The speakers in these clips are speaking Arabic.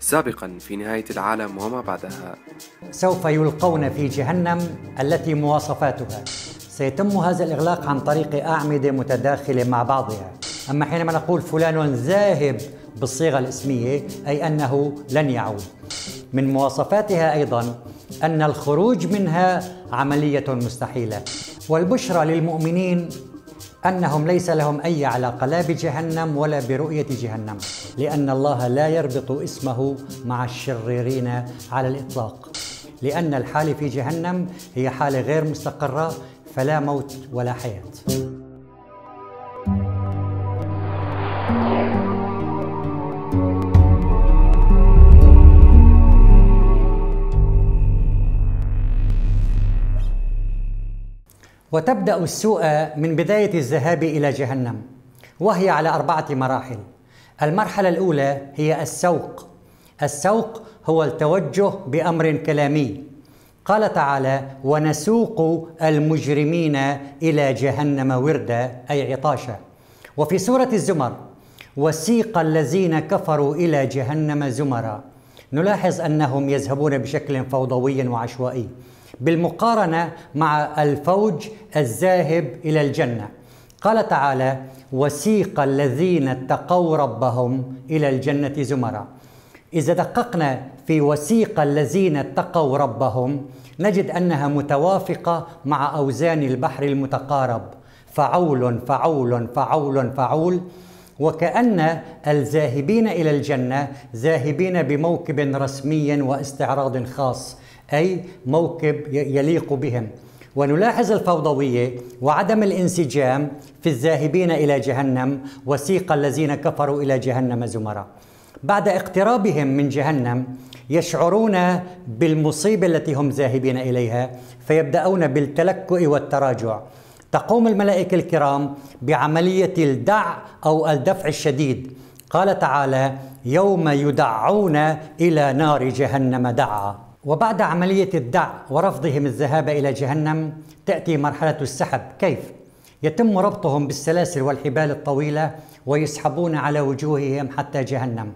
سابقا في نهاية العالم وما بعدها. سوف يلقون في جهنم التي مواصفاتها. سيتم هذا الإغلاق عن طريق أعمدة متداخلة مع بعضها. أما حينما نقول فلان ذاهب بالصيغة الاسمية أي أنه لن يعود. من مواصفاتها أيضا أن الخروج منها عملية مستحيلة. والبشرى للمؤمنين أنهم ليس لهم أي علاقة لا بجهنم ولا برؤية جهنم لأن الله لا يربط اسمه مع الشريرين على الإطلاق. لأن الحاله في جهنم هي حاله غير مستقرة فلا موت ولا حياة. وتبدأ السوء من بداية الذهاب إلى جهنم وهي على أربعة مراحل. المرحلة الأولى هي السوق. السوق هو التوجه بأمر كلامي. قال تعالى ونسوق المجرمين إلى جهنم وردا أي عطاشا. وفي سورة الزمر وسيق الذين كفروا إلى جهنم زمرا نلاحظ أنهم يذهبون بشكل فوضوي وعشوائي. بالمقارنة مع الفوج الذاهب إلى الجنة. قال تعالى وسيق الذين اتقوا ربهم إلى الجنة زمرا. إذا دققنا في وسيق الذين اتقوا ربهم نجد أنها متوافقة مع أوزان البحر المتقارب. فعول فعول فعول فعول. وكأن الذاهبين إلى الجنة ذاهبين بموكب رسمي واستعراض خاص. أي موكب يليق بهم. ونلاحظ الفوضوية وعدم الانسجام في الذاهبين إلى جهنم وسيق الذين كفروا إلى جهنم زمرا بعد اقترابهم من جهنم يشعرون بالمصيبة التي هم ذاهبين إليها فيبدأون بالتلكؤ والتراجع. تقوم الملائكة الكرام بعملية الدع أو الدفع الشديد. قال تعالى يوم يدعون إلى نار جهنم دعا. وبعد عملية الدع ورفضهم الذهاب إلى جهنم تأتي مرحلة السحب كيف؟ يتم ربطهم بالسلاسل والحبال الطويلة ويسحبون على وجوههم حتى جهنم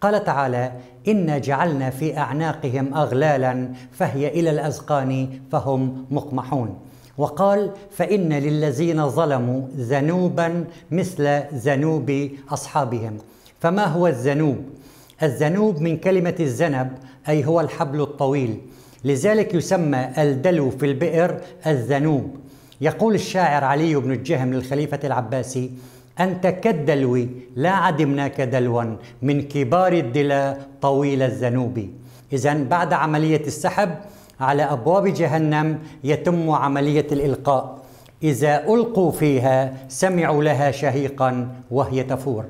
قال تعالى إنا جعلنا في أعناقهم أغلالا فهي إلى الأذقان فهم مقمحون وقال فإن للذين ظلموا ذنوبا مثل ذنوب أصحابهم فما هو الذنوب؟ الذنوب من كلمة الذنب أي هو الحبل الطويل. لذلك يسمى الدلو في البئر الذنوب. يقول الشاعر علي بن الجهم للخليفة العباسي أنت كالدلو لا عدمناك دلوا من كبار الدلا طويل الذنوب. إذا بعد عملية السحب على أبواب جهنم يتم عملية الإلقاء. إذا ألقوا فيها سمعوا لها شهيقا وهي تفور.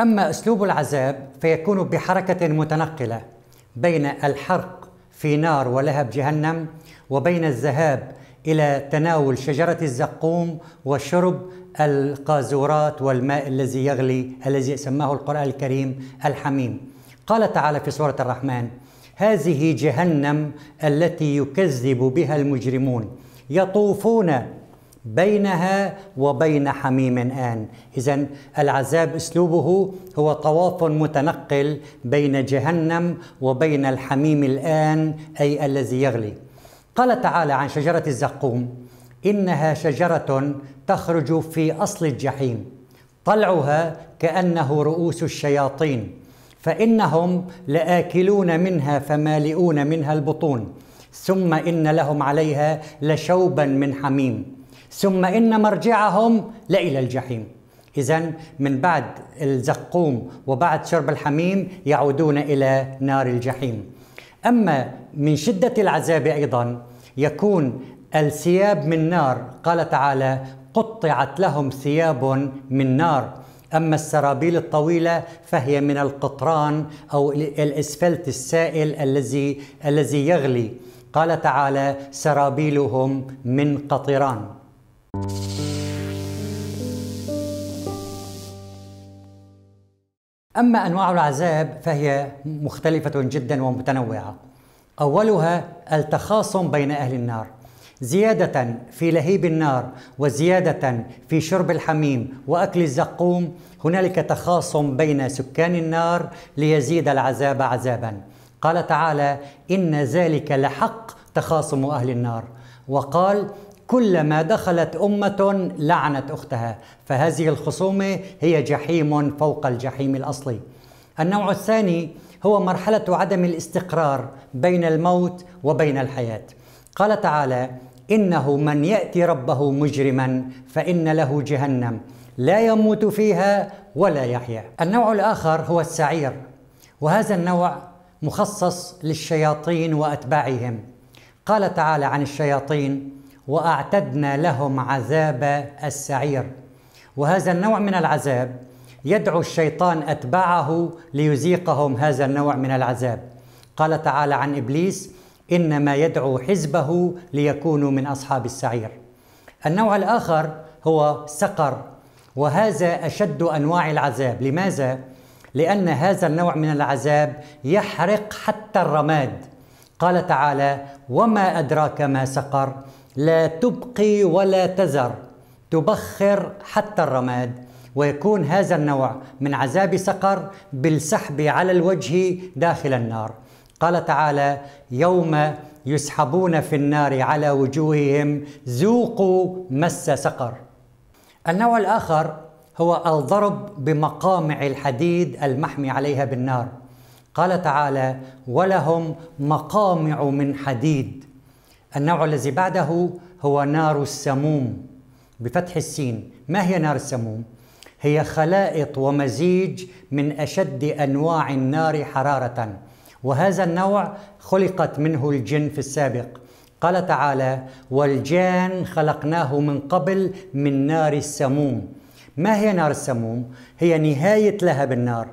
أما أسلوب العذاب فيكون بحركة متنقلة بين الحرق في نار ولهب جهنم وبين الذهاب إلى تناول شجرة الزقوم وشرب القاذورات والماء الذي يغلي الذي سماه القرآن الكريم الحميم. قال تعالى في سورة الرحمن هذه جهنم التي يكذب بها المجرمون. يطوفون بينها وبين حميم آن. إذا العذاب أسلوبه هو طواف متنقل بين جهنم وبين الحميم الآن أي الذي يغلي. قال تعالى عن شجرة الزقوم إنها شجرة تخرج في أصل الجحيم طلعها كأنه رؤوس الشياطين فإنهم لآكلون منها فمالئون منها البطون ثم إن لهم عليها لشوبا من حميم. ثم إن مرجعهم لإلى الجحيم. إذا من بعد الزقوم وبعد شرب الحميم يعودون إلى نار الجحيم. أما من شدة العذاب أيضا يكون الثياب من نار. قال تعالى قطعت لهم ثياب من نار. أما السرابيل الطويلة فهي من القطران أو الإسفلت السائل الذي الذي يغلي. قال تعالى سرابيلهم من قطران. أما أنواع العذاب فهي مختلفة جدا ومتنوعة. أولها التخاصم بين أهل النار زيادة في لهيب النار وزيادة في شرب الحميم وأكل الزقوم. هنالك تخاصم بين سكان النار ليزيد العذاب عذابا. قال تعالى إن ذلك لحق تخاصم أهل النار وقال كلما دخلت أمة لعنت أختها فهذه الخصومة هي جحيم فوق الجحيم الأصلي. النوع الثاني هو مرحلة عدم الاستقرار بين الموت وبين الحياة. قال تعالى إنه من يأتي ربه مجرما فإن له جهنم لا يموت فيها ولا يحيا. النوع الآخر هو السعير وهذا النوع مخصص للشياطين وأتباعهم. قال تعالى عن الشياطين وأعتدنا لهم عذاب السعير. وهذا النوع من العذاب يدعو الشيطان أتباعه ليذيقهم هذا النوع من العذاب. قال تعالى عن إبليس إنما يدعو حزبه ليكونوا من أصحاب السعير. النوع الآخر هو سقر وهذا أشد أنواع العذاب. لماذا؟ لأن هذا النوع من العذاب يحرق حتى الرماد. قال تعالى وما أدراك ما سقر؟ لا تبقي ولا تذر تبخر حتى الرماد ويكون هذا النوع من عذاب سقر بالسحب على الوجه داخل النار. قال تعالى يوم يسحبون في النار على وجوههم ذوقوا مس سقر. النوع الآخر هو الضرب بمقامع الحديد المحمي عليها بالنار. قال تعالى ولهم مقامع من حديد. النوع الذي بعده هو نار السموم بفتح السين. ما هي نار السموم؟ هي خلائط ومزيج من أشد أنواع النار حرارة وهذا النوع خلقت منه الجن في السابق. قال تعالى والجان خلقناه من قبل من نار السموم. ما هي نار السموم؟ هي نهاية لهب النار.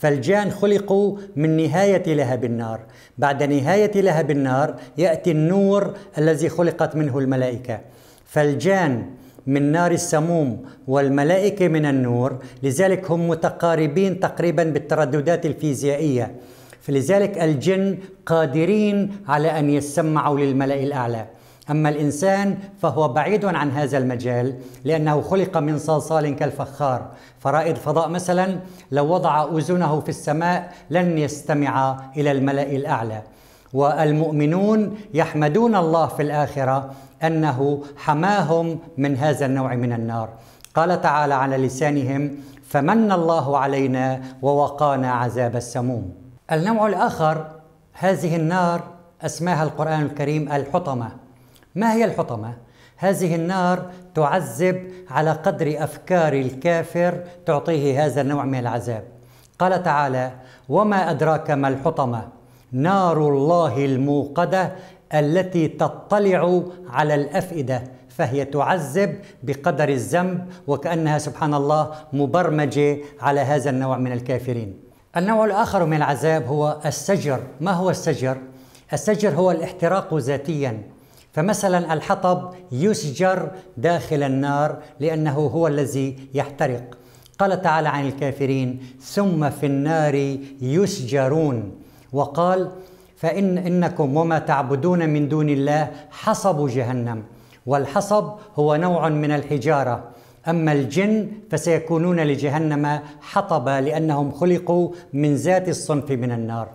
فالجان خلقوا من نهاية لهب النار. بعد نهاية لهب النار يأتي النور الذي خلقت منه الملائكة. فالجان من نار السموم والملائكة من النور لذلك هم متقاربين تقريبا بالترددات الفيزيائية. فلذلك الجن قادرين على أن يسمعوا للملأ الأعلى. أما الإنسان فهو بعيد عن هذا المجال لأنه خلق من صلصال كالفخار. فرائد فضاء مثلا لو وضع أذنه في السماء لن يستمع إلى الملأ الأعلى. والمؤمنون يحمدون الله في الآخرة أنه حماهم من هذا النوع من النار. قال تعالى على لسانهم فمن الله علينا ووقانا عذاب السموم. النوع الآخر هذه النار أسماها القرآن الكريم الحطمة. ما هي الحطمة؟ هذه النار تعذب على قدر أفكار الكافر تعطيه هذا النوع من العذاب. قال تعالى: وما أدراك ما الحطمة؟ نار الله الموقدة التي تطلع على الأفئدة فهي تعذب بقدر الذنب وكأنها سبحان الله مبرمجة على هذا النوع من الكافرين. النوع الآخر من العذاب هو السجر، ما هو السجر؟ السجر هو الاحتراق ذاتيا فمثلا الحطب يسجر داخل النار لأنه هو الذي يحترق. قال تعالى عن الكافرين ثم في النار يسجرون وقال فإن إنكم وما تعبدون من دون الله حصب جهنم والحصب هو نوع من الحجارة. أما الجن فسيكونون لجهنم حطبا لأنهم خلقوا من ذات الصنف من النار.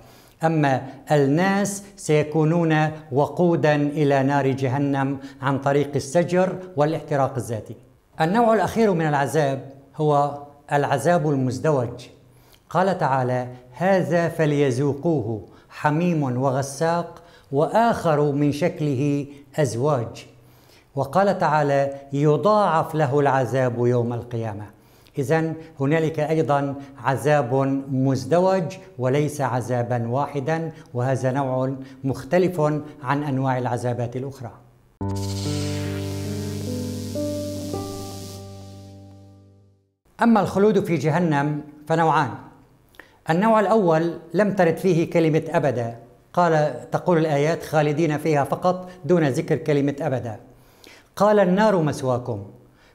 أما الناس سيكونون وقودا إلى نار جهنم عن طريق السجر والاحتراق الذاتي. النوع الأخير من العذاب هو العذاب المزدوج. قال تعالى: هذا فليذوقوه حميم وغساق وآخر من شكله أزواج. وقال تعالى: يضاعف له العذاب يوم القيامة. إذا هنالك أيضا عذاب مزدوج وليس عذابا واحدا وهذا نوع مختلف عن أنواع العذابات الأخرى. أما الخلود في جهنم فنوعان. النوع الأول لم ترد فيه كلمة أبدا، قال تقول الآيات خالدين فيها فقط دون ذكر كلمة أبدا. قال النار مسواكم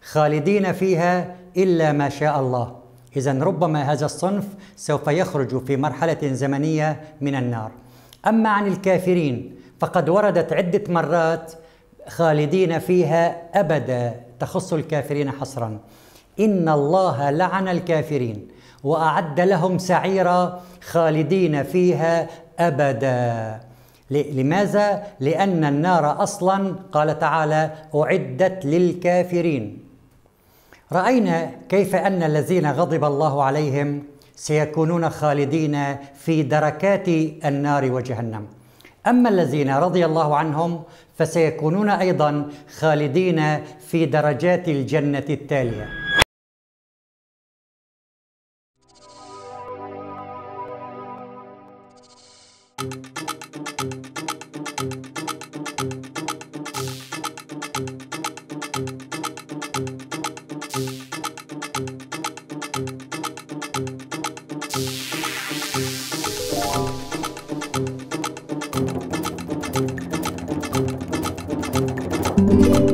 خالدين فيها إلا ما شاء الله. اذا ربما هذا الصنف سوف يخرج في مرحلة زمنية من النار. أما عن الكافرين فقد وردت عدة مرات خالدين فيها أبدا تخص الكافرين حصرا. إن الله لعن الكافرين وأعد لهم سعيرا خالدين فيها أبدا. لماذا؟ لأن النار أصلا قال تعالى أعدت للكافرين. رأينا كيف أن الذين غضب الله عليهم سيكونون خالدين في دركات النار وجهنم. أما الذين رضي الله عنهم فسيكونون أيضا خالدين في درجات الجنة التالية. Thank you.